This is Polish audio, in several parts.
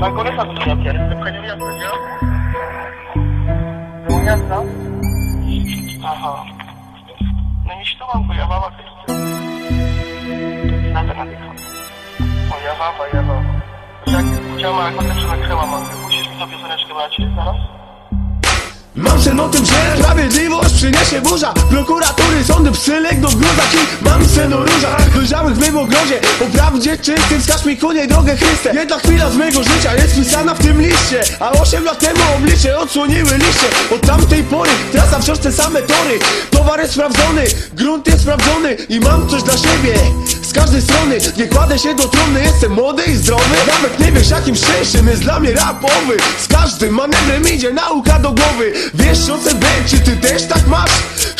Pan kolega tu na pier, to pchanie miasta, nie? Do miasta? Aha. No nie śtumam, bo ja mama chce. Na to nadycham. Moja mama, ja mama. Jak chciała, jak potem się nakryła, mam. Musisz mi to pioseneczkę brać zaraz? Mam sen o tym, że sprawiedliwość przyniesie burza. Prokuratury, sądy, psy legną w gruzach I mam sen o różach dojrzałych w mym ogrodzie. O prawdzie czystym, wskaż mi ku niej drogę Chryste. Jedna chwila z mego życia jest wpisana w tym liście. A osiem lat temu oblicze odsłoniły liście. Od tamtej pory trasa wciąż te same tory. Towar jest sprawdzony, grunt jest sprawdzony I mam coś dla siebie. Z każdej strony Nie kładę się do trumny, jestem młody i zdrowy. Nawet nie wiesz jakim szczęściem jest dla mnie rapowy. Z każdym manewrem idzie nauka do głowy. Wiesz o tym czy ty też tak masz?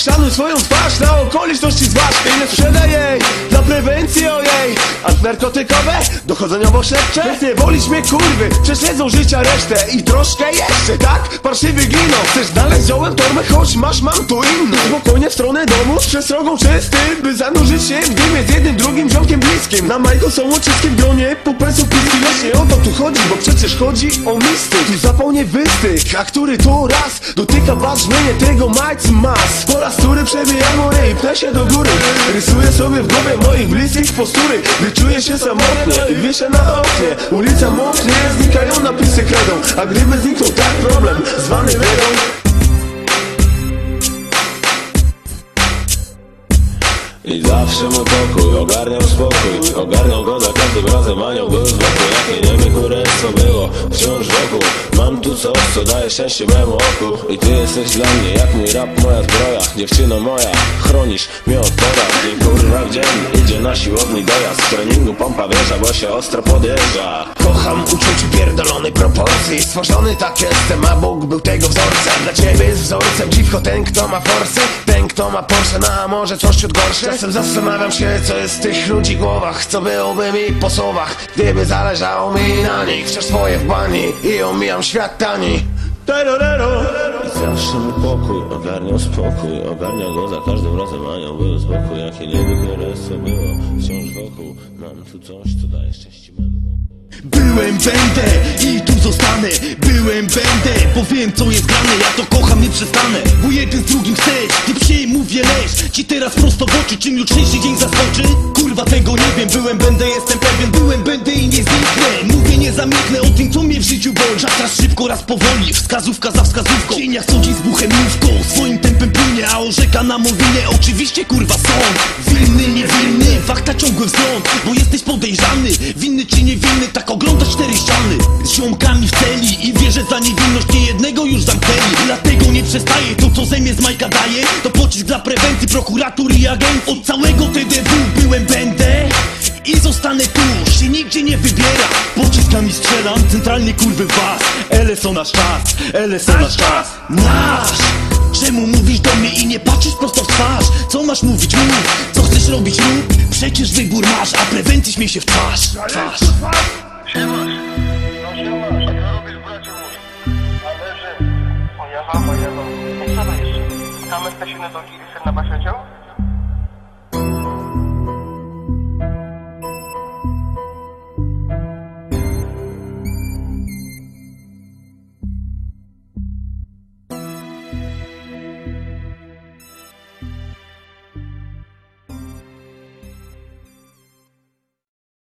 Szanuj swoją twarz, na okoliczności zważ I nie sprzedaj jej, dla prewencji ojej Antynarkotykowe, dochodzeniowo-śledcze Bez nie wolić mnie kurwy, prześledzą życia resztę. I troszkę jeszcze, tak? Parszywy glino Chcesz znaleźć ziołem torbę, choć masz mam tu inną. Spokojnie w stronę domu, z przestrogą czystym By zanurzyć się w dymie z jednym drugim ziomkiem bliskim. Na majku są oczyskiem gronie, Właśnie bo przecież chodzi o mistyk Tu zapałnie wystyk, a który to raz Dotyka brzmienie tego majcy mas Po raz który przebijam moje i pnę się do góry. Rysuję sobie w głowie moich bliskich postury. Gdy czuję się samotnie i wieszę na oknie. Ulica moknie, znikają napisy kredą A gdyby zniknął tak problem, zwany biedą I zawsze mu pokój, ogarniał spokój Ogarniał go za każdym razem anioł był z boku Jakie nie wiem co było, wciąż wokół. Mam tu coś, co daje szczęście memu oku. I ty jesteś dla mnie, jak mój rap, moja zbroja. Dziewczyno moja, chronisz mnie od porażek Kurwa w dzień, idzie na siłowni dojazd. W treningu pompa wieża, bo się ostro podjeżdża. Kocham uczuciu pierdolonej proporcji Stworzony tak jestem, a Bóg był tego wzorcem. Dla ciebie jest wzorcem. Dziwko ten kto ma forsy Ten kto ma Porsche, no a może coś ciut gorsze. Czasem zastanawiam się co jest w tych ludzi głowach Co byłoby mi po słowach Gdyby zależało mi na nich. Wciąż swoje w bani i omijam świat tani. Terorero I zawsze mu pokój, ogarniał spokój Ogarniał go za każdym razem anioł był z boku Jakie nie wiem co było, wciąż wokół. Mam tu coś, co daje szczęście Byłem, będę i tu zostanę. Byłem, będę, bo wiem co jest grane. Ja to kocham, nie przestanę. Bo jeden z drugim chcesz, ty mówię leż. Ci teraz prosto w oczy, czym jutrzejszy dzień zaskoczy? Kurwa tego nie wiem, byłem, będę, jestem pewien. Byłem, będę i nie zniknę. Mówię, nie zamilknę o tym co mnie w życiu boli. Czas raz szybko, raz powoli, wskazówka za wskazówką. W cieniach z buchem mówką Swoim tempem płynie, a orzeka na mowinie Oczywiście kurwa sąd Winny, niewinny, fakta ciągły wzgląd Bo jesteś podejrzany, winny czy niewinny Tak ogląda za niewinność Nie jednego już zamknęli. Dlatego nie przestaję, to co zemię z Majka daje To pocisk dla prewencji, prokuratury i agentów. Od całego TDW byłem, będę i zostanę tu, się nigdzie nie wybiera. Pociskami strzelam, centralnie kurwy was. LSO nasz czas, LSO nasz czas. Nasz! Czemu mówisz do mnie i nie patrzysz prosto w twarz? Co masz mówić? Mów! Co chcesz robić? Rób! Przecież wybór masz, a prewencji śmiej się w twarz. Twarz To jeszcze? Się na do giry na basiocią?